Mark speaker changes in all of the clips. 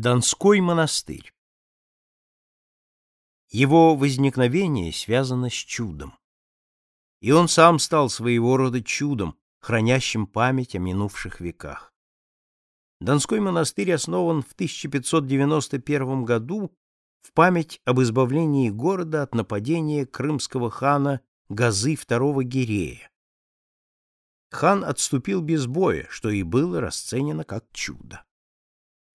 Speaker 1: Донской монастырь Его возникновение связано с чудом. И он сам стал своего рода чудом, хранящим память о минувших веках. Донской монастырь основан в 1591 году в память об избавлении города от нападения крымского хана Газы II Гирея. Хан отступил без боя, что и было расценено как чудо.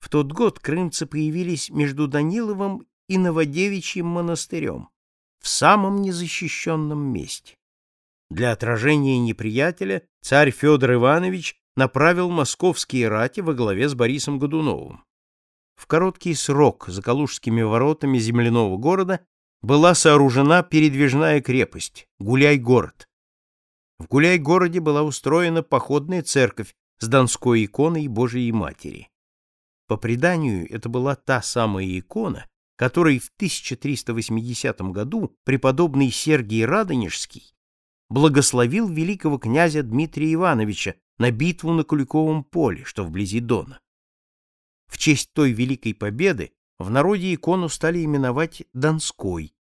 Speaker 1: В тот год крымцы появились между Даниловым и Новодевичьим монастырем, в самом незащищенном месте. Для отражения неприятеля царь Федор Иванович направил московские рати во главе с Борисом Годуновым. В короткий срок за Калужскими воротами земляного города была сооружена передвижная крепость Гуляй-город. В Гуляй-городе была устроена походная церковь с донской иконой Божией Матери. По преданию, это была та самая икона, которой в 1380 году преподобный Сергий Радонежский благословил великого князя Дмитрия Ивановича на битву на Куликовом поле, что вблизи Дона. В честь той великой победы в народе икону стали именовать Донской,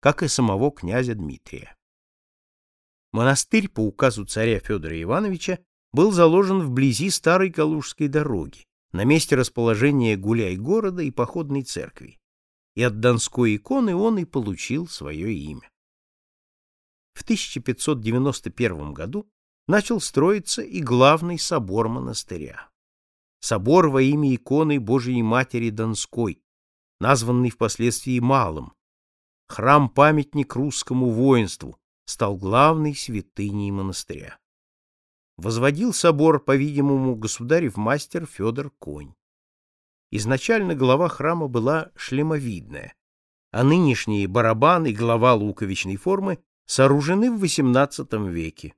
Speaker 1: как и самого князя Дмитрия. Монастырь по указу царя Федора Ивановича был заложен вблизи старой Калужской дороги, на месте расположения гуляй-города и походной церкви, и от Донской иконы он и получил свое имя. В 1591 году начал строиться и главный собор монастыря. Собор во имя иконы Божией Матери Донской, названный впоследствии Малым. Храм-памятник русскому воинству стал главной святыней монастыря возводил собор, по-видимому, государев мастер Федор Конь. Изначально глава храма была шлемовидная, а нынешние барабан и глава луковичной формы сооружены в XVIII веке.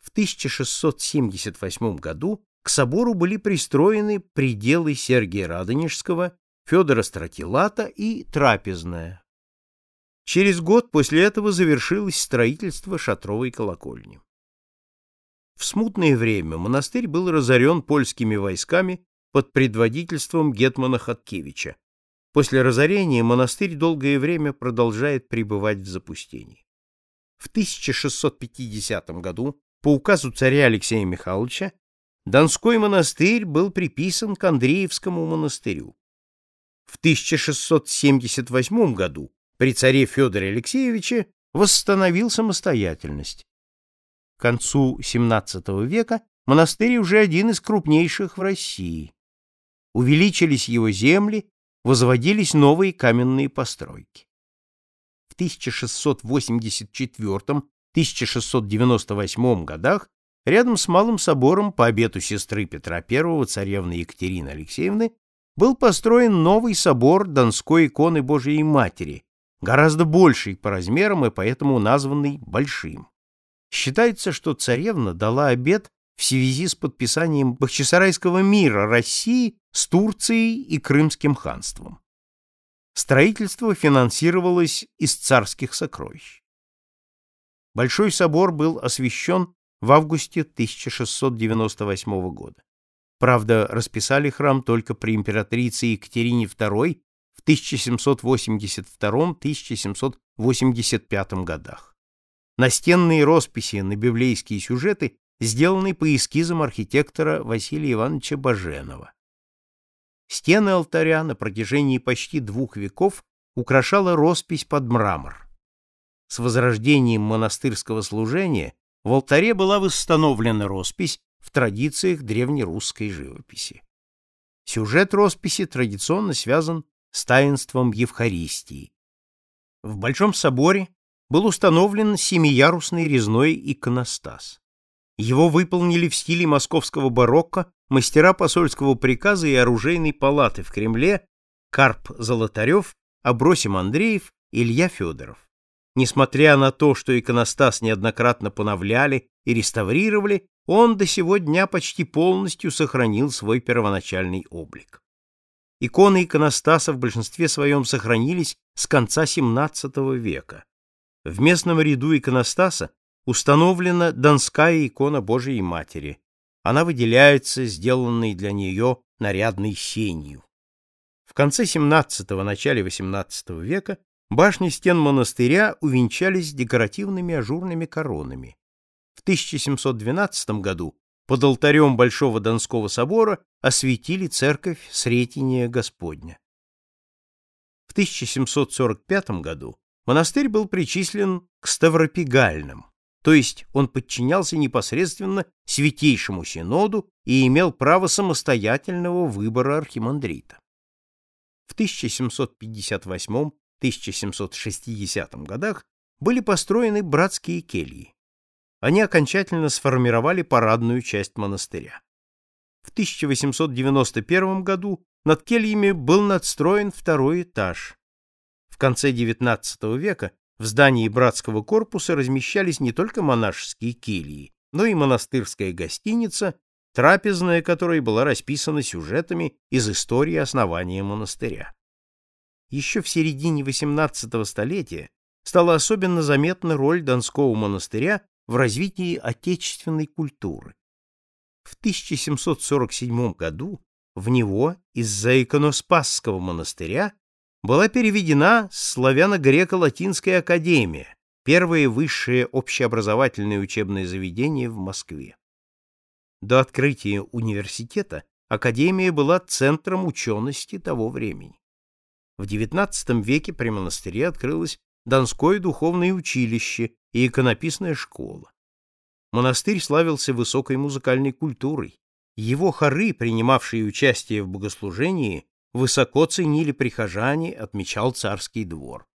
Speaker 1: В 1678 году к собору были пристроены пределы Сергия Радонежского, Федора Стратилата и Трапезная. Через год после этого завершилось строительство шатровой колокольни. В смутное время монастырь был разорен польскими войсками под предводительством гетмана Хаткевича. После разорения монастырь долгое время продолжает пребывать в запустении. В 1650 году по указу царя Алексея Михайловича Донской монастырь был приписан к Андреевскому монастырю. В 1678 году при царе Федоре Алексеевиче восстановил самостоятельность. Концу XVII века монастырь уже один из крупнейших в России. Увеличились его земли, возводились новые каменные постройки. В 1684-1698 годах рядом с Малым собором по обету сестры Петра I, царевны Екатерины Алексеевны, был построен новый собор Донской иконы Божией Матери, гораздо больший по размерам и поэтому названный Большим. Считается, что царевна дала обет в связи с подписанием Бахчисарайского мира России с Турцией и Крымским ханством. Строительство финансировалось из царских сокровищ. Большой собор был освящен в августе 1698 года. Правда, расписали храм только при императрице Екатерине II в 1782-1785 годах. Настенные росписи на библейские сюжеты сделаны по эскизам архитектора Василия Ивановича Баженова. Стены алтаря на протяжении почти двух веков украшала роспись под мрамор. С возрождением монастырского служения в алтаре была восстановлена роспись в традициях древнерусской живописи. Сюжет росписи традиционно связан с таинством Евхаристии. В Большом соборе был установлен семиярусный резной иконостас. Его выполнили в стиле московского барокко мастера посольского приказа и оружейной палаты в Кремле Карп Золотарев, Абросим Андреев, Илья Федоров. Несмотря на то, что иконостас неоднократно поновляли и реставрировали, он до сего дня почти полностью сохранил свой первоначальный облик. Иконы иконостаса в большинстве своем сохранились с конца XVII века. В местном ряду иконостаса установлена Донская икона Божией Матери. Она выделяется сделанной для нее нарядной сенью. В конце XVII – начале XVIII века башни стен монастыря увенчались декоративными ажурными коронами. В 1712 году под алтарем Большого Донского собора осветили церковь Сретения Господня. В 1745 году монастырь был причислен к Ставропигальным, то есть он подчинялся непосредственно Святейшему Синоду и имел право самостоятельного выбора архимандрита. В 1758-1760 годах были построены братские кельи. Они окончательно сформировали парадную часть монастыря. В 1891 году над кельями был надстроен второй этаж. В конце XIX века в здании братского корпуса размещались не только монашеские кельи, но и монастырская гостиница, трапезная которой была расписана сюжетами из истории основания монастыря. Еще в середине XVIII столетия стала особенно заметна роль Донского монастыря в развитии отечественной культуры. В 1747 году в него из-за иконоспасского монастыря была переведена славяно-греко-латинская академия, первое высшее общеобразовательное учебное заведение в Москве. До открытия университета академия была центром учености того времени. В XIX веке при монастыре открылось Донское духовное училище и иконописная школа. Монастырь славился высокой музыкальной культурой. Его хоры, принимавшие участие в богослужении, высоко ценили прихожане, отмечал царский двор.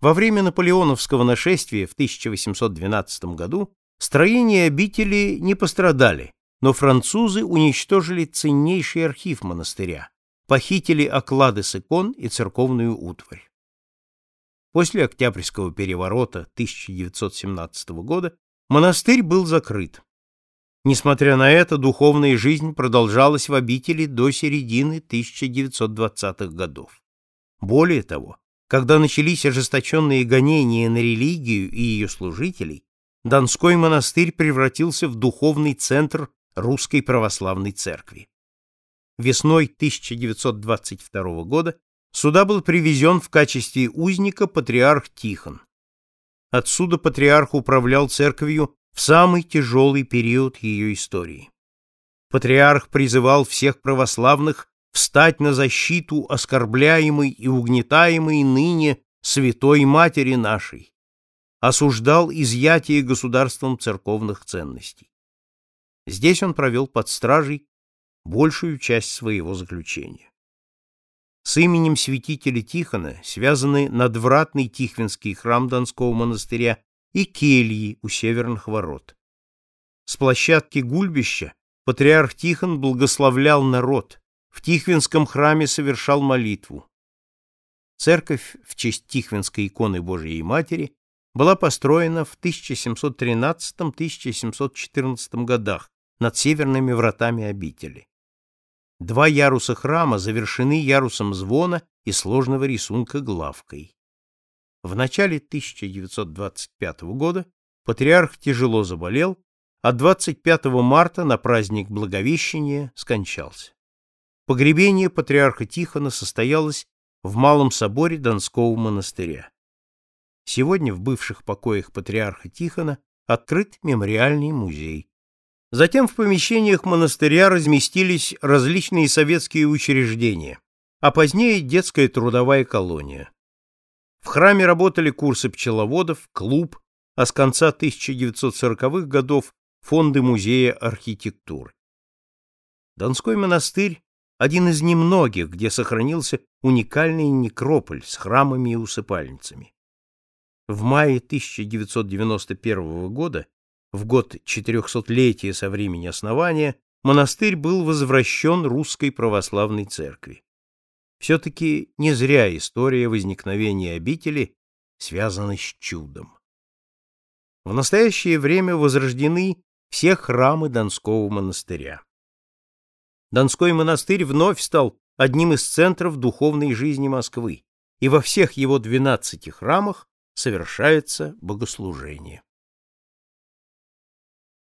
Speaker 1: Во время наполеоновского нашествия в 1812 году строения обители не пострадали, но французы уничтожили ценнейший архив монастыря, похитили оклады с икон и церковную утварь. После Октябрьского переворота 1917 года монастырь был закрыт. Несмотря на это, духовная жизнь продолжалась в обители до середины 1920-х годов. Более того, когда начались ожесточенные гонения на религию и ее служителей, Донской монастырь превратился в духовный центр Русской Православной Церкви. Весной 1922 года сюда был привезен в качестве узника патриарх Тихон. Отсюда патриарх управлял церковью в самый тяжелый период ее истории. Патриарх призывал всех православных встать на защиту оскорбляемой и угнетаемой ныне Святой Матери нашей, осуждал изъятие государством церковных ценностей. Здесь он провел под стражей большую часть своего заключения. С именем святителя Тихона связаны надвратный Тихвинский храм Донского монастыря и кельи у северных ворот. С площадки гульбища патриарх Тихон благословлял народ, в Тихвинском храме совершал молитву. Церковь в честь Тихвинской иконы Божией Матери была построена в 1713-1714 годах над северными вратами обители. Два яруса храма завершены ярусом звона и сложного рисунка главкой. В начале 1925 года патриарх тяжело заболел, а 25 марта на праздник Благовещения скончался. Погребение патриарха Тихона состоялось в Малом соборе Донского монастыря. Сегодня в бывших покоях патриарха Тихона открыт мемориальный музей. Затем в помещениях монастыря разместились различные советские учреждения, а позднее детская трудовая колония. В храме работали курсы пчеловодов, клуб, а с конца 1940-х годов фонды музея архитектуры. Донской монастырь – один из немногих, где сохранился уникальный некрополь с храмами и усыпальницами. В мае 1991 года, в год 400-летия со времени основания, монастырь был возвращен Русской Православной Церкви. Все-таки не зря история возникновения обители связана с чудом. В настоящее время возрождены все храмы Донского монастыря. Донской монастырь вновь стал одним из центров духовной жизни Москвы, и во всех его двенадцати храмах совершается богослужение.